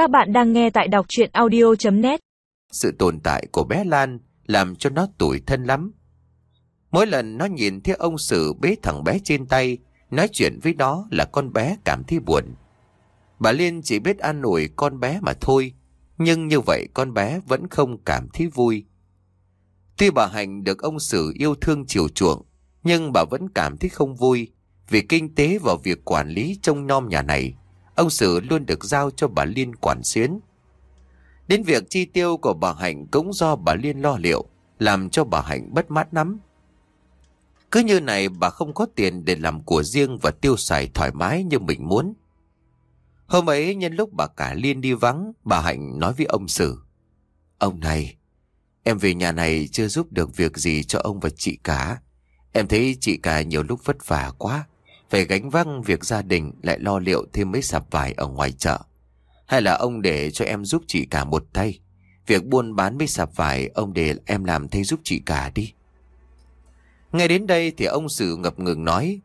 Các bạn đang nghe tại đọc chuyện audio.net Sự tồn tại của bé Lan làm cho nó tủi thân lắm. Mỗi lần nó nhìn thấy ông Sử bế thằng bé trên tay, nói chuyện với nó là con bé cảm thấy buồn. Bà Liên chỉ biết an ủi con bé mà thôi, nhưng như vậy con bé vẫn không cảm thấy vui. Tuy bà Hạnh được ông Sử yêu thương chiều chuộng, nhưng bà vẫn cảm thấy không vui vì kinh tế và việc quản lý trông nom nhà này. Ông Sử luôn được giao cho bà Liên quản xuyến. Đến việc chi tiêu của bà Hạnh cũng do bà Liên lo liệu, làm cho bà Hạnh bất mát lắm. Cứ như này bà không có tiền để làm của riêng và tiêu xài thoải mái như mình muốn. Hôm ấy nhân lúc bà cả Liên đi vắng, bà Hạnh nói với ông Sử. Ông này, em về nhà này chưa giúp được việc gì cho ông và chị cả. Em thấy chị cả nhiều lúc vất vả quá. Phải gánh vác việc gia đình lại lo liệu thêm mấy sạp vải ở ngoài chợ. Hay là ông để cho em giúp chị cả một tay. Việc buôn bán mấy sạp vải, ông để em làm thay giúp chị cả đi. nghe đến đây thì ông sự ngập ngừng nói.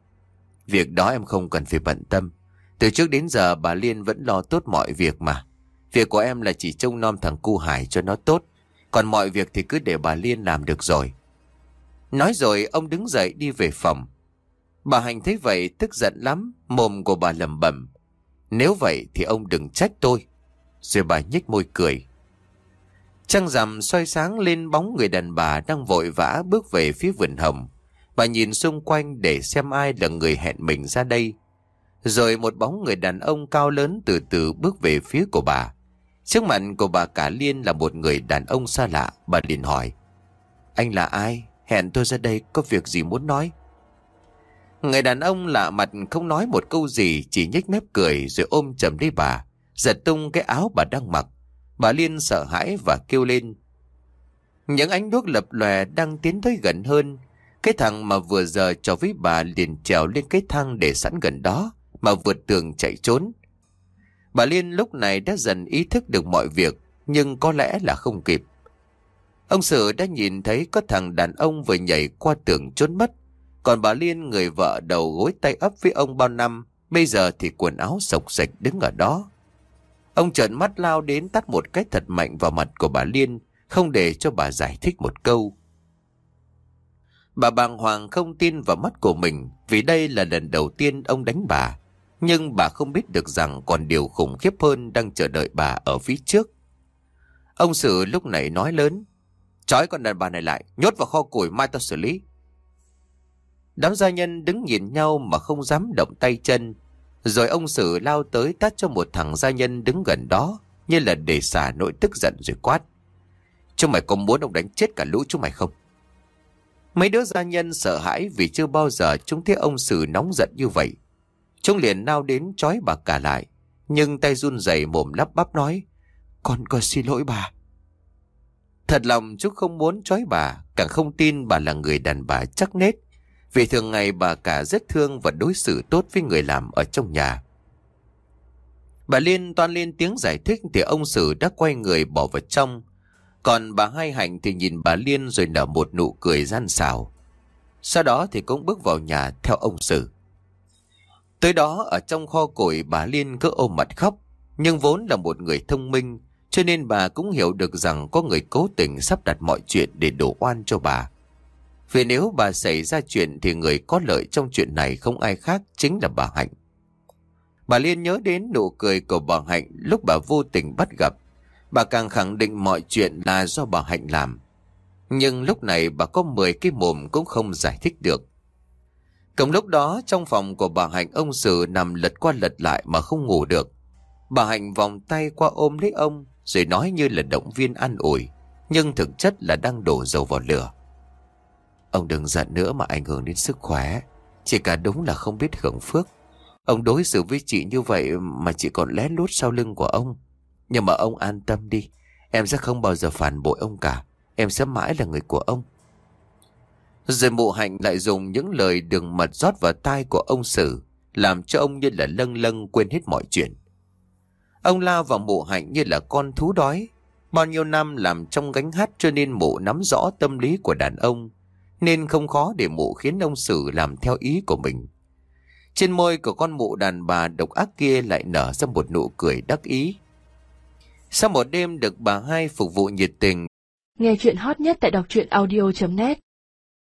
Việc đó em không cần phải bận tâm. Từ trước đến giờ bà Liên vẫn lo tốt mọi việc mà. Việc của em là chỉ trông nom thằng cu Hải cho nó tốt. Còn mọi việc thì cứ để bà Liên làm được rồi. Nói rồi, ông đứng dậy đi về phòng. Bà Hành thấy vậy tức giận lắm, mồm của bà lầm bẩm. Nếu vậy thì ông đừng trách tôi. Rồi bà nhếch môi cười. Trăng rằm soi sáng lên bóng người đàn bà đang vội vã bước về phía vườn hồng. Bà nhìn xung quanh để xem ai là người hẹn mình ra đây. Rồi một bóng người đàn ông cao lớn từ từ bước về phía của bà. Trước mặt của bà cả Liên là một người đàn ông xa lạ. Bà liền hỏi. Anh là ai? Hẹn tôi ra đây có việc gì muốn nói? Người đàn ông lạ mặt không nói một câu gì, Chỉ nhếch mép cười rồi ôm chầm lấy bà, Giật tung cái áo bà đang mặc. Bà Liên sợ hãi và kêu lên. Những ánh đuốc lập lòe đang tiến tới gần hơn. Cái thằng mà vừa giờ cho với bà liền trèo lên cái thang để sẵn gần đó, Mà vượt tường chạy trốn. Bà Liên lúc này đã dần ý thức được mọi việc, Nhưng có lẽ là không kịp. Ông Sử đã nhìn thấy có thằng đàn ông vừa nhảy qua tường trốn mất còn bà Liên người vợ đầu gối tay ấp với ông bao năm, bây giờ thì quần áo sộc sạch đứng ở đó. Ông trợn mắt lao đến tắt một cái thật mạnh vào mặt của bà Liên, không để cho bà giải thích một câu. Bà bàng hoàng không tin vào mắt của mình vì đây là lần đầu tiên ông đánh bà. Nhưng bà không biết được rằng còn điều khủng khiếp hơn đang chờ đợi bà ở phía trước. Ông Sử lúc này nói lớn. Chói con đàn bà này lại, nhốt vào kho củi mai tao xử lý. Đám gia nhân đứng nhìn nhau mà không dám động tay chân. Rồi ông Sử lao tới tát cho một thằng gia nhân đứng gần đó, như là để xả nỗi tức giận rồi quát. Chúng mày có muốn ông đánh chết cả lũ chúng mày không? Mấy đứa gia nhân sợ hãi vì chưa bao giờ chúng thấy ông Sử nóng giận như vậy. Chúng liền nao đến trói bà cả lại, nhưng tay run rẩy mồm lắp bắp nói, Con có xin lỗi bà. Thật lòng chú không muốn trói bà, càng không tin bà là người đàn bà chắc nết, vì thường ngày bà cả rất thương và đối xử tốt với người làm ở trong nhà. Bà Liên toan lên tiếng giải thích thì ông Sử đã quay người bỏ vào trong. Còn bà Hai Hạnh thì nhìn bà Liên rồi nở một nụ cười gian xảo. Sau đó thì cũng bước vào nhà theo ông Sử. Tới đó, ở trong kho củi bà Liên cứ ôm mặt khóc. Nhưng vốn là một người thông minh, cho nên bà cũng hiểu được rằng có người cố tình sắp đặt mọi chuyện để đổ oan cho bà. Vì nếu bà xảy ra chuyện thì người có lợi trong chuyện này không ai khác chính là bà Hạnh. Bà Liên nhớ đến nụ cười của bà Hạnh lúc bà vô tình bắt gặp. Bà càng khẳng định mọi chuyện là do bà Hạnh làm. Nhưng lúc này bà có 10 cái mồm cũng không giải thích được. Cùng lúc đó, trong phòng của bà Hạnh, ông Sử nằm lật qua lật lại mà không ngủ được. Bà Hạnh vòng tay qua ôm lấy ông, rồi nói như là động viên an ủi. Nhưng thực chất là đang đổ dầu vào lửa. Ông đừng giận nữa mà ảnh hưởng đến sức khỏe. Chỉ cả đúng là không biết hưởng phước. Ông đối xử với chị như vậy mà chị còn lén lút sau lưng của ông. Nhưng mà ông an tâm đi. Em sẽ không bao giờ phản bội ông cả. Em sẽ mãi là người của ông. Rồi mụ hạnh lại dùng những lời đường mật rót vào tai của ông Sử. Làm cho ông như là lâng lâng quên hết mọi chuyện. Ông lao vào mụ hạnh như là con thú đói. Bao nhiêu năm làm trong gánh hát cho nên mụ nắm rõ tâm lý của đàn ông nên không khó để mụ khiến ông Sử làm theo ý của mình. Trên môi của con mụ đàn bà độc ác kia lại nở ra một nụ cười đắc ý. Sau một đêm được bà hai phục vụ nhiệt tình, Nghe chuyện hot nhất tại đọc truyện audio.net